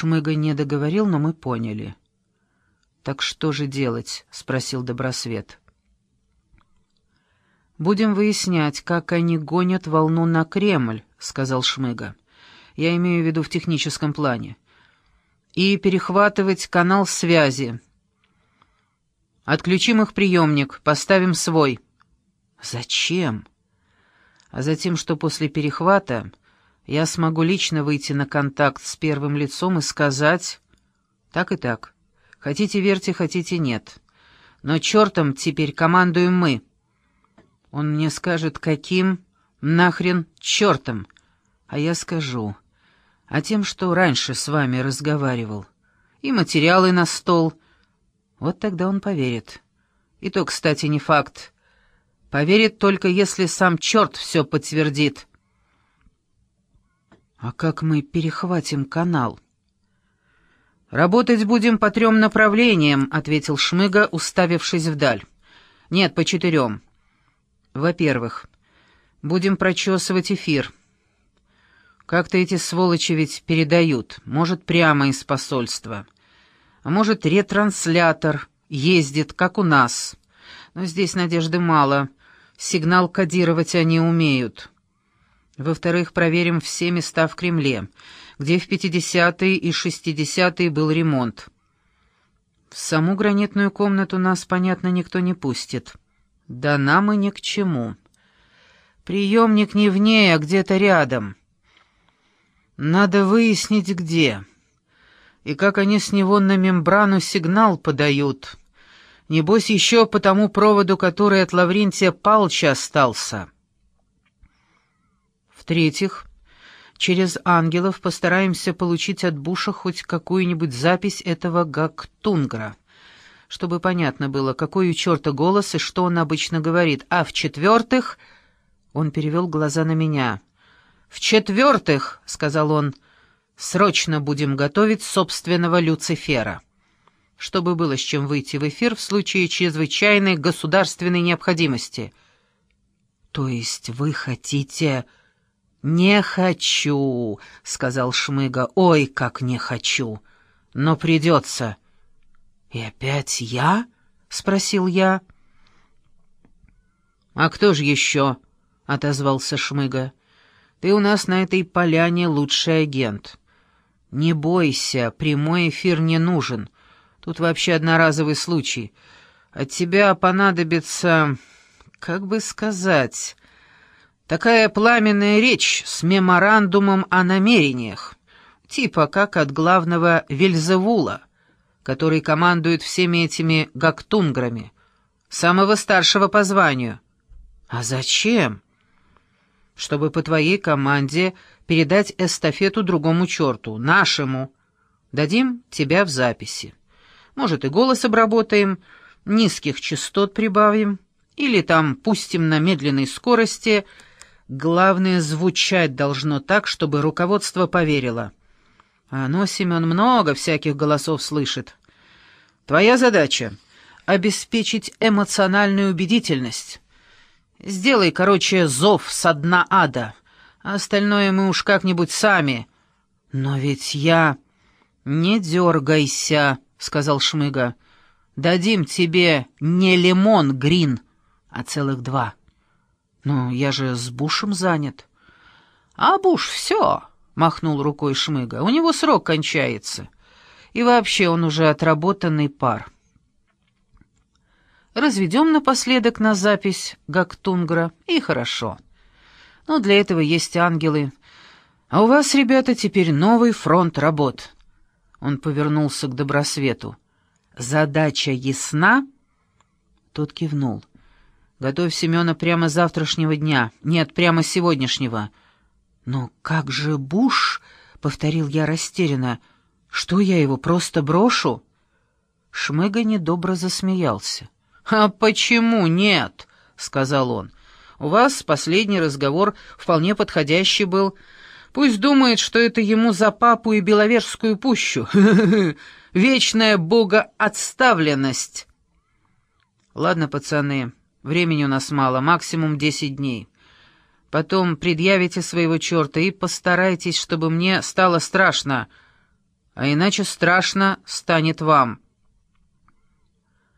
Шмыга не договорил, но мы поняли. «Так что же делать?» — спросил Добросвет. «Будем выяснять, как они гонят волну на Кремль», — сказал Шмыга. «Я имею в виду в техническом плане. И перехватывать канал связи. Отключим их приемник, поставим свой». «Зачем?» «А затем, что после перехвата я смогу лично выйти на контакт с первым лицом и сказать «так и так». Хотите верьте, хотите нет. Но чертом теперь командуем мы. Он мне скажет, каким нахрен чертом. А я скажу, а тем, что раньше с вами разговаривал. И материалы на стол. Вот тогда он поверит. И то, кстати, не факт. Поверит только, если сам черт все подтвердит. А как мы перехватим канал? «Работать будем по трем направлениям», — ответил Шмыга, уставившись вдаль. «Нет, по четырем. Во-первых, будем прочесывать эфир. Как-то эти сволочи ведь передают, может, прямо из посольства. А может, ретранслятор ездит, как у нас. Но здесь надежды мало, сигнал кодировать они умеют. Во-вторых, проверим все места в Кремле» где в 50-е и 60-е был ремонт. В саму гранитную комнату нас, понятно, никто не пустит. Да нам и ни к чему. Приемник не в ней, а где-то рядом. Надо выяснить, где. И как они с него на мембрану сигнал подают. Небось, еще по тому проводу, который от Лаврентия Палча остался. В-третьих, Через ангелов постараемся получить от Буша хоть какую-нибудь запись этого Гактунгра, чтобы понятно было, какой у черта голос и что он обычно говорит. А в-четвертых... Он перевел глаза на меня. «В-четвертых», — сказал он, — «срочно будем готовить собственного Люцифера» чтобы было с чем выйти в эфир в случае чрезвычайной государственной необходимости. «То есть вы хотите...» «Не хочу», — сказал Шмыга. «Ой, как не хочу! Но придется». «И опять я?» — спросил я. «А кто же еще?» — отозвался Шмыга. «Ты у нас на этой поляне лучший агент. Не бойся, прямой эфир не нужен. Тут вообще одноразовый случай. От тебя понадобится, как бы сказать, Такая пламенная речь с меморандумом о намерениях, типа как от главного Вельзевула, который командует всеми этими гактунграми, самого старшего по званию. А зачем? Чтобы по твоей команде передать эстафету другому черту, нашему. Дадим тебя в записи. Может, и голос обработаем, низких частот прибавим, или там пустим на медленной скорости — Главное, звучать должно так, чтобы руководство поверило. А оно, Семен, много всяких голосов слышит. Твоя задача — обеспечить эмоциональную убедительность. Сделай, короче, зов со дна ада, а остальное мы уж как-нибудь сами. Но ведь я... «Не дергайся», — сказал Шмыга. «Дадим тебе не лимон, Грин, а целых два». «Ну, я же с Бушем занят». «А Буш все», — махнул рукой Шмыга, — «у него срок кончается. И вообще он уже отработанный пар». Разведем напоследок на запись Гактунгра, и хорошо. Но для этого есть ангелы. А у вас, ребята, теперь новый фронт работ. Он повернулся к Добросвету. Задача ясна? Тот кивнул. Готовь Семена прямо завтрашнего дня. Нет, прямо сегодняшнего. Но как же Буш? повторил я растерянно. Что я его просто брошу? Шмыга недобро засмеялся. А почему нет? сказал он. У вас последний разговор вполне подходящий был. Пусть думает, что это ему за папу и Беловежскую пущу. Вечная богоотставленность. Ладно, пацаны, Времени у нас мало, максимум десять дней. Потом предъявите своего черта и постарайтесь, чтобы мне стало страшно. а иначе страшно станет вам».